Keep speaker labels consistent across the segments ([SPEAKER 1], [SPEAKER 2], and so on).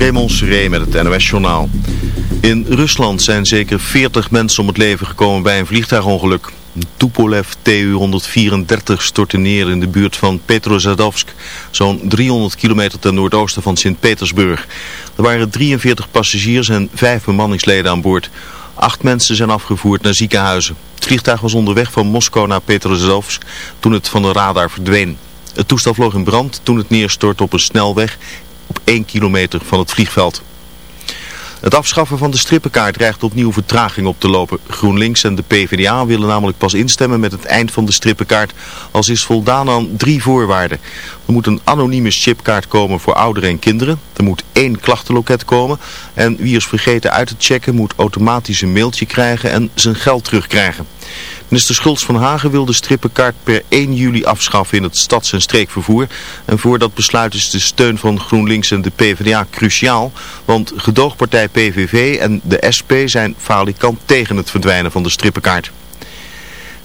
[SPEAKER 1] Raymond Seré met het NOS-journaal. In Rusland zijn zeker 40 mensen om het leven gekomen bij een vliegtuigongeluk. Tupolev Tu-134 stortte neer in de buurt van Petrozadovsk, zo'n 300 kilometer ten noordoosten van Sint-Petersburg. Er waren 43 passagiers en 5 bemanningsleden aan boord. Acht mensen zijn afgevoerd naar ziekenhuizen. Het vliegtuig was onderweg van Moskou naar Petrozadovsk toen het van de radar verdween. Het toestel vloog in brand toen het neerstortte op een snelweg op 1 kilometer van het vliegveld. Het afschaffen van de strippenkaart dreigt opnieuw vertraging op te lopen. GroenLinks en de PvdA willen namelijk pas instemmen met het eind van de strippenkaart als is voldaan aan drie voorwaarden. Er moet een anonieme chipkaart komen voor ouderen en kinderen. Er moet één klachtenloket komen. En wie is vergeten uit te checken moet automatisch een mailtje krijgen en zijn geld terugkrijgen. Minister Schultz van Hagen wil de strippenkaart per 1 juli afschaffen in het stads- en streekvervoer. En voor dat besluit is de steun van GroenLinks en de PvdA cruciaal. Want gedoogpartij PVV en de SP zijn falikant tegen het verdwijnen van de strippenkaart.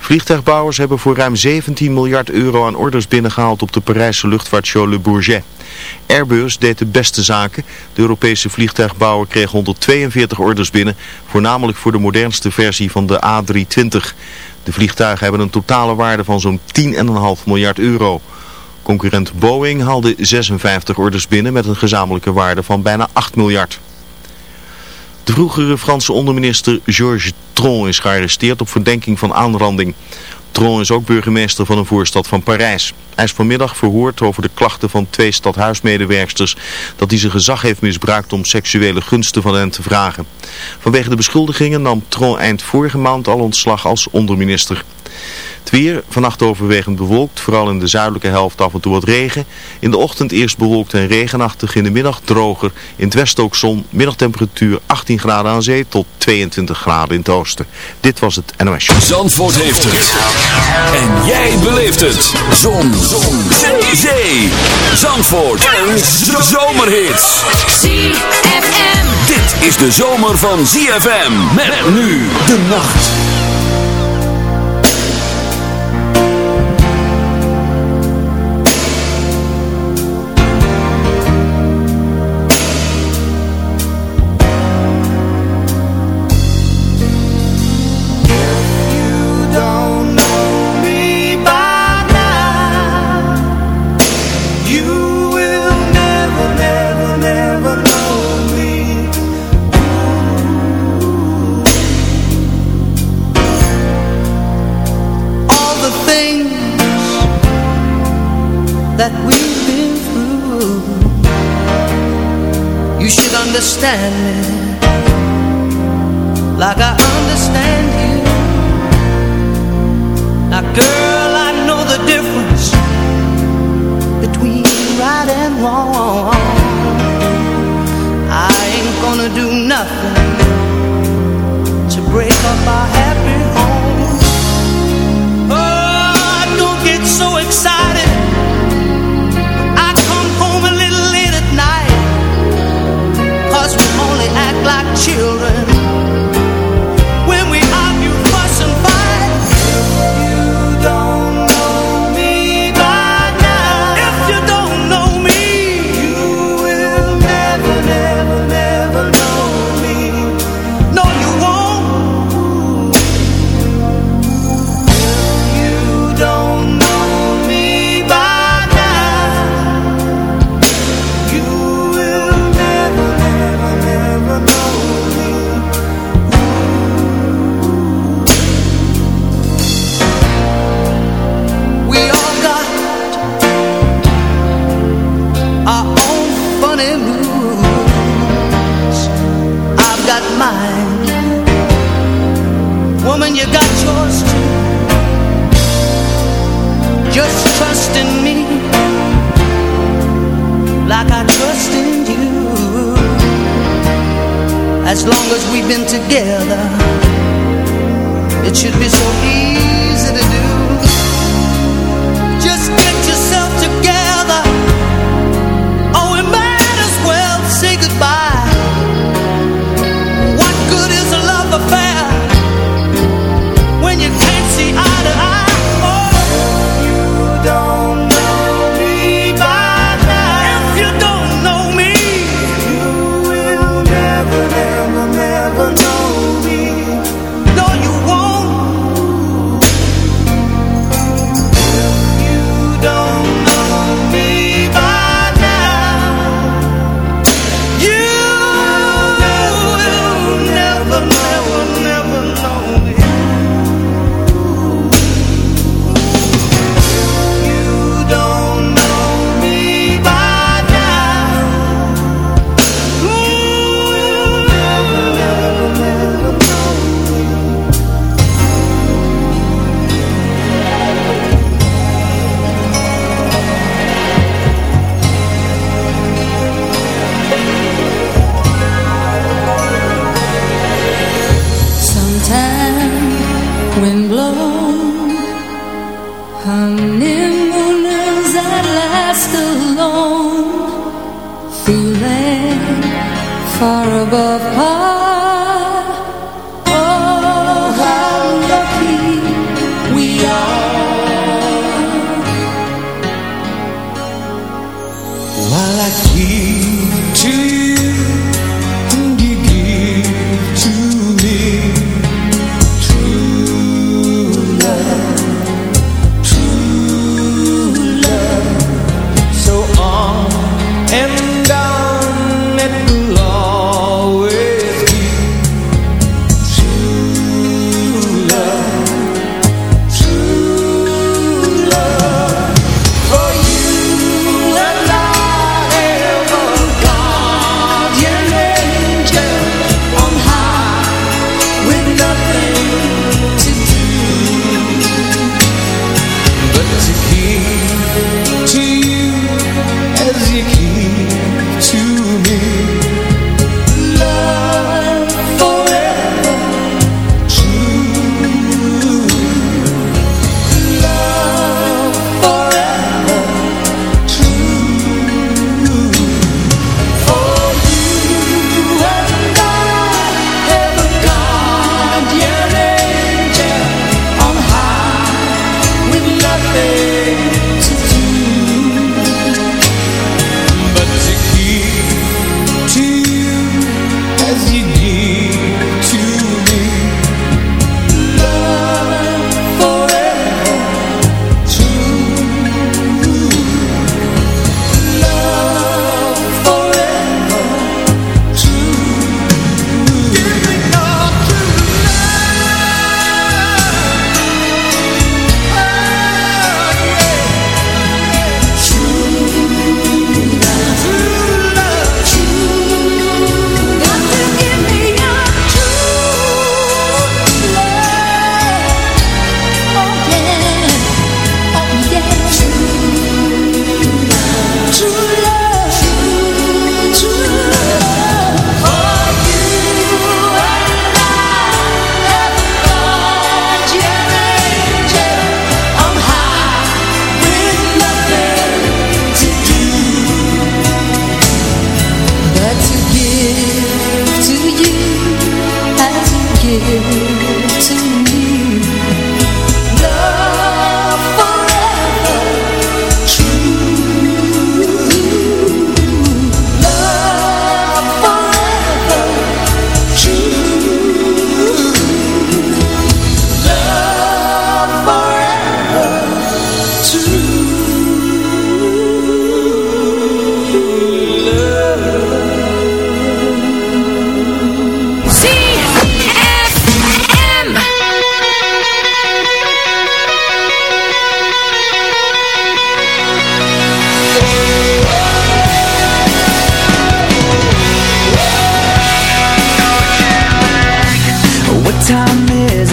[SPEAKER 1] Vliegtuigbouwers hebben voor ruim 17 miljard euro aan orders binnengehaald op de Parijse luchtvaartshow Le Bourget. Airbus deed de beste zaken. De Europese vliegtuigbouwer kreeg 142 orders binnen, voornamelijk voor de modernste versie van de A320. De vliegtuigen hebben een totale waarde van zo'n 10,5 miljard euro. Concurrent Boeing haalde 56 orders binnen met een gezamenlijke waarde van bijna 8 miljard. De vroegere Franse onderminister Georges Tron is gearresteerd op verdenking van aanranding. Tron is ook burgemeester van een voorstad van Parijs. Hij is vanmiddag verhoord over de klachten van twee stadhuismedewerksters dat hij zijn gezag heeft misbruikt om seksuele gunsten van hen te vragen. Vanwege de beschuldigingen nam Tron eind vorige maand al ontslag als onderminister. Het weer, vannacht overwegend bewolkt, vooral in de zuidelijke helft af en toe wat regen. In de ochtend eerst bewolkt en regenachtig, in de middag droger. In het westen ook zon, middagtemperatuur 18 graden aan zee tot 22 graden in het oosten. Dit was het NOS
[SPEAKER 2] Zandvoort heeft het. En jij beleeft het. Zon. zon. Zee. Zee. Zandvoort. Een zomerhit.
[SPEAKER 3] ZFM.
[SPEAKER 2] Dit is de zomer van ZFM. Met nu de nacht.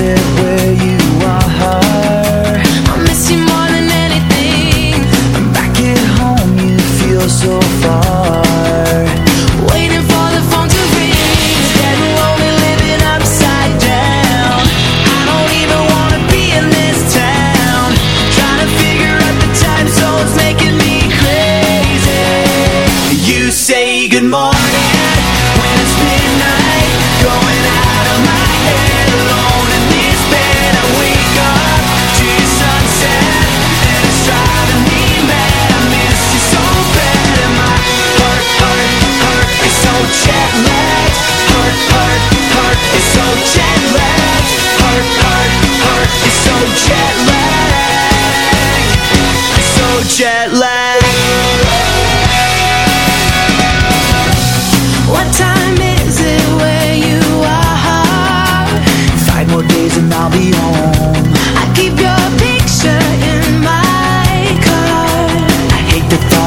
[SPEAKER 4] where
[SPEAKER 5] you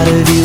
[SPEAKER 5] of you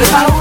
[SPEAKER 4] preparo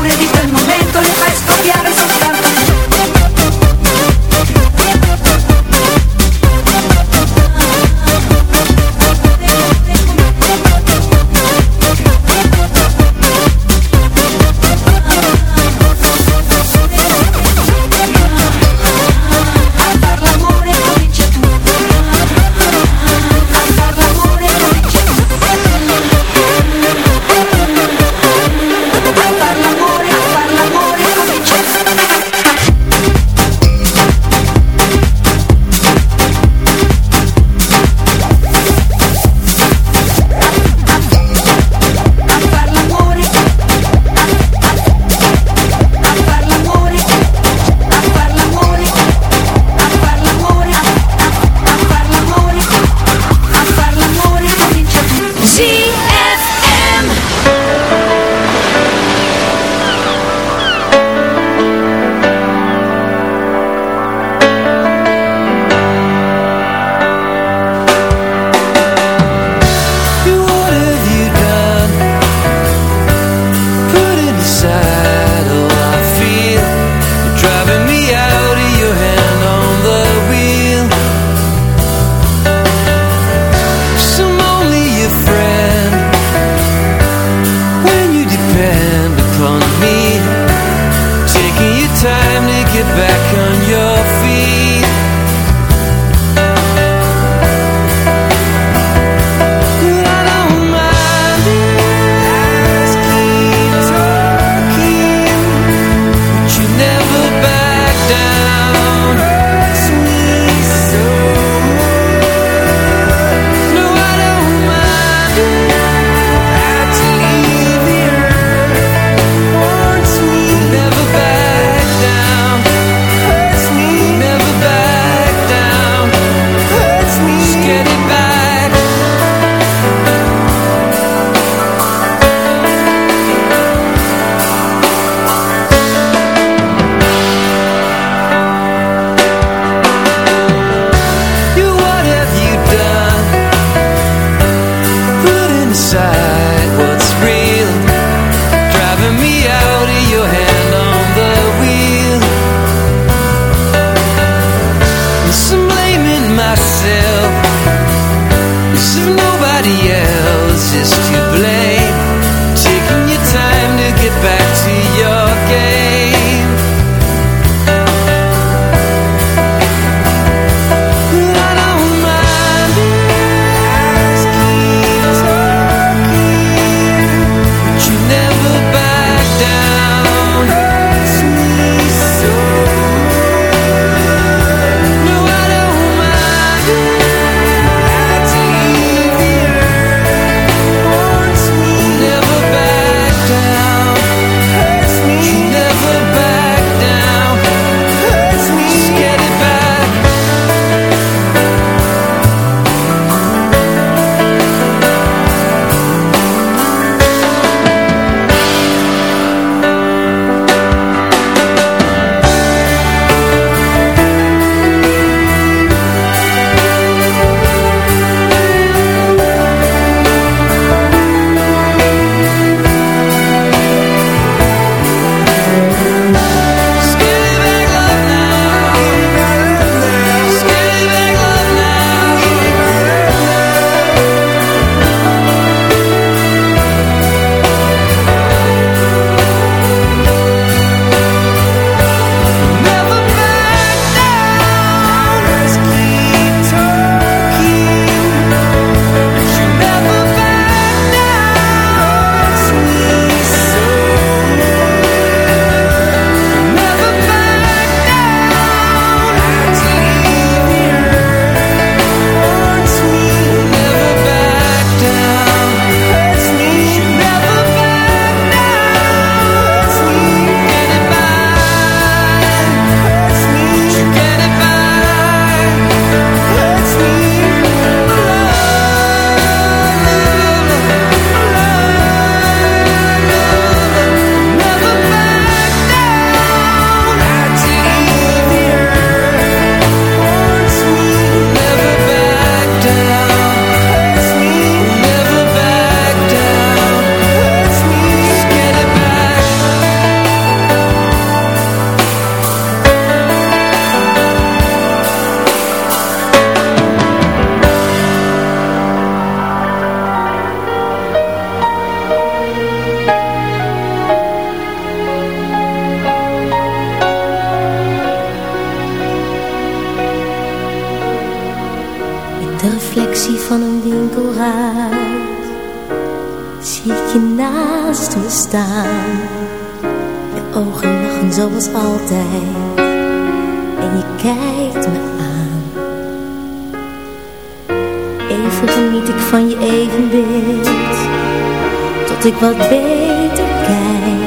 [SPEAKER 6] wat beter kijk.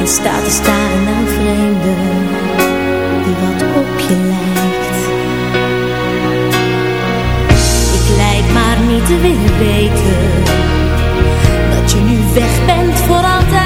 [SPEAKER 6] En staat te staren naar vreemde die wat op je lijkt. Ik lijk maar niet te willen weten dat je nu weg bent voor altijd.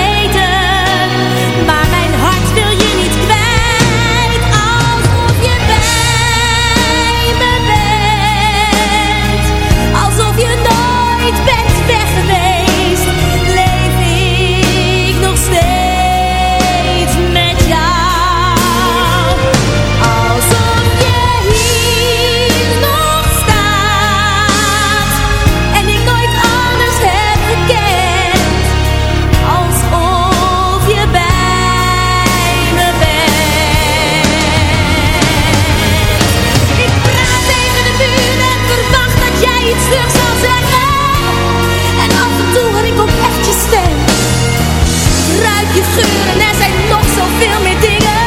[SPEAKER 7] schuren. Er zijn nog zoveel meer dingen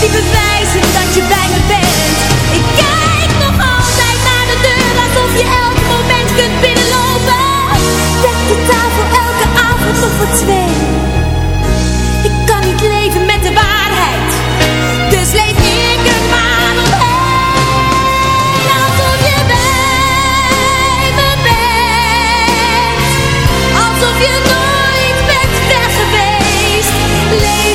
[SPEAKER 7] die bewijzen dat je bij me bent. Ik kijk nog altijd naar de deur alsof je elk moment kunt binnenlopen. Dek de tafel elke avond nog voor twee. late.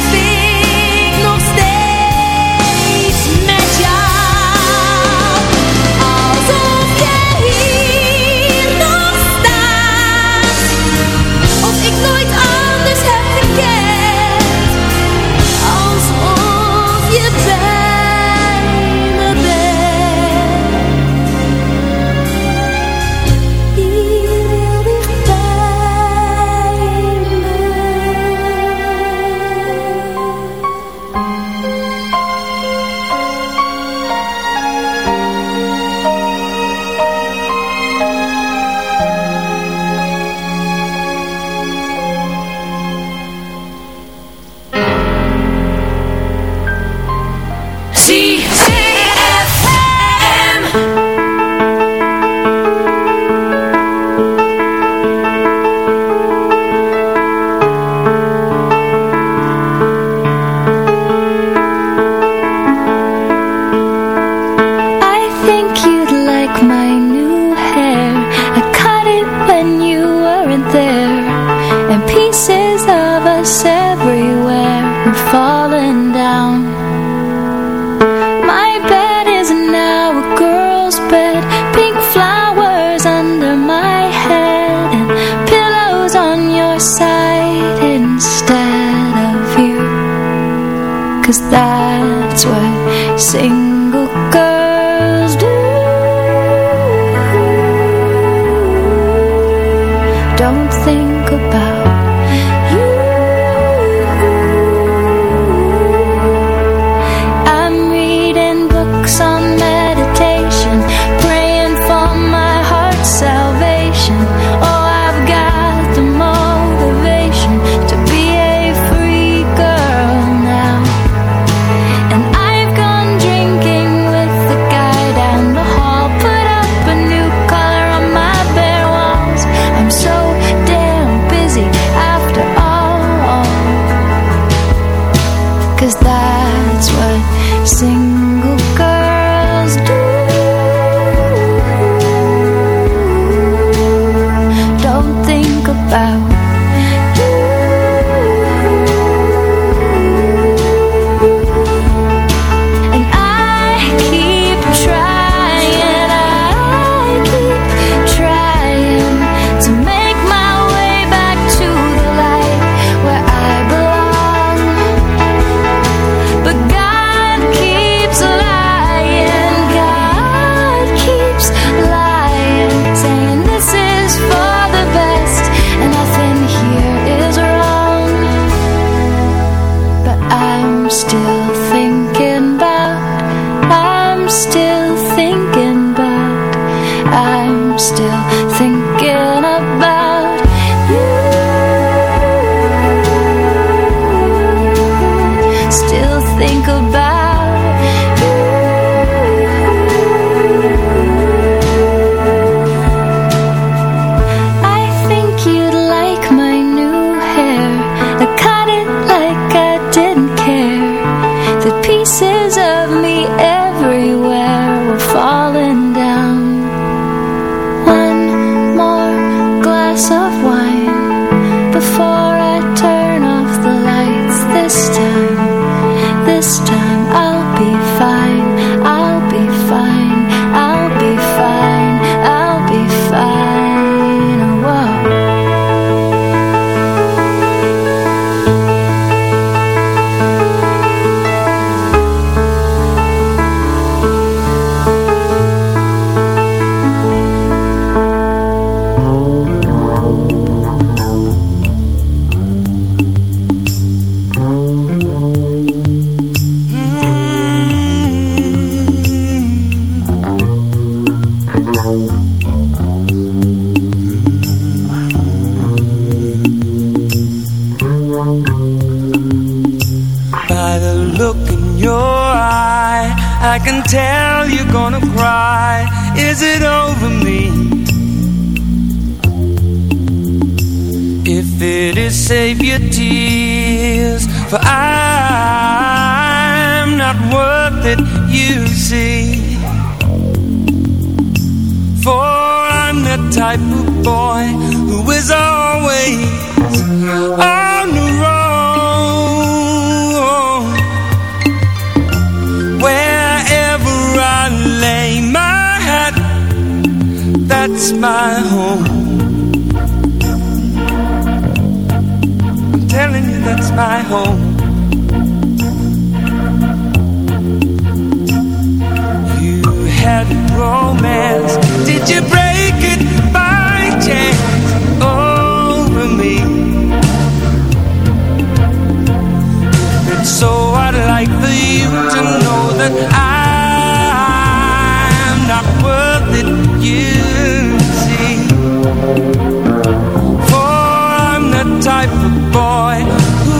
[SPEAKER 7] type of boy.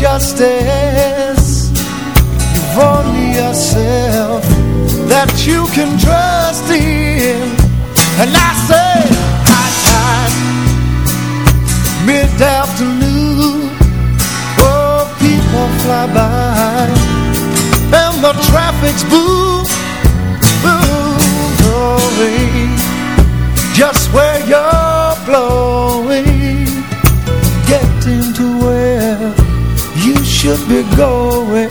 [SPEAKER 7] Justice. You've only yourself that you can trust in. And I say high time mid-afternoon oh people fly by. And the traffic's boom, boom, going just where you're blowing, should be going.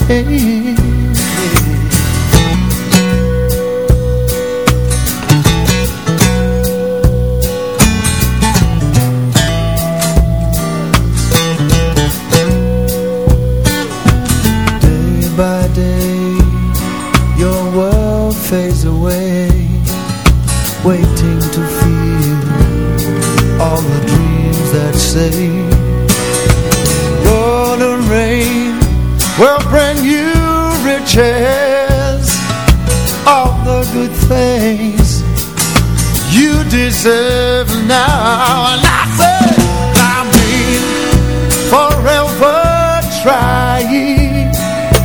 [SPEAKER 7] Day riches, all the good things you deserve now. And I say, I mean, forever trying,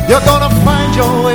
[SPEAKER 7] you're gonna find your way